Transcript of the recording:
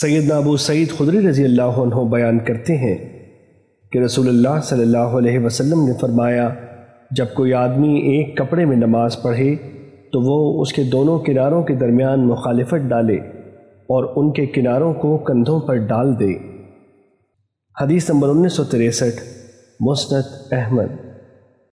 سیدنا ابو سعید خدری رضی اللہ عنہ بیان کرتے ہیں کہ رسول اللہ صلی اللہ علیہ وسلم نے فرمایا، جب کوئی آدمی ایک کپڑے میں نماز پڑھے، تو وہ اس کے دونوں کناروں کے درمیان مخالفت ڈالے اور ان کے کناروں کو کندھوں پر ڈال دے۔ حدیث نمبر انیس سو تریسٹھ مسنت احمد۔